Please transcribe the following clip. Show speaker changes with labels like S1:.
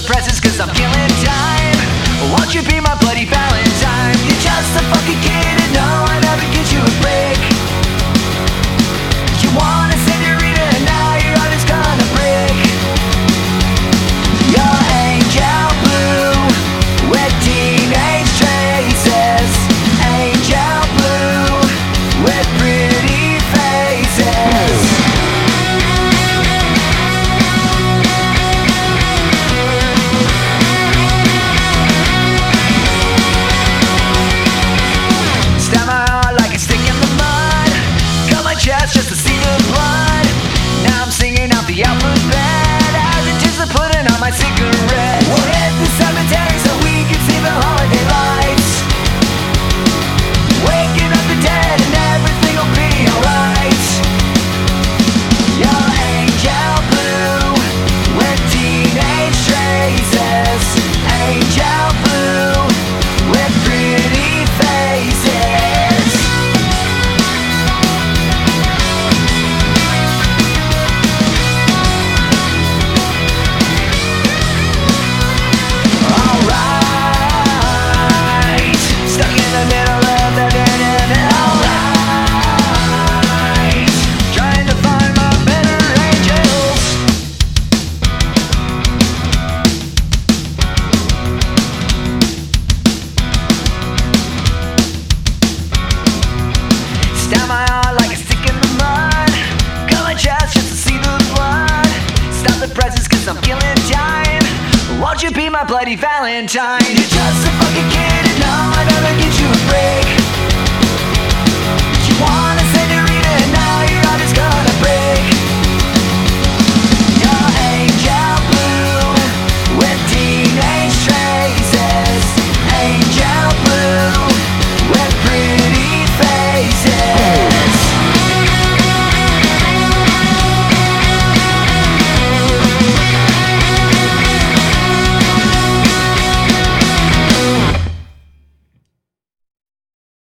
S1: the presses cause I'm killing time. Won't you be my cigarette Won't you be my bloody Valentine? You're just a fucking kid and now I gotta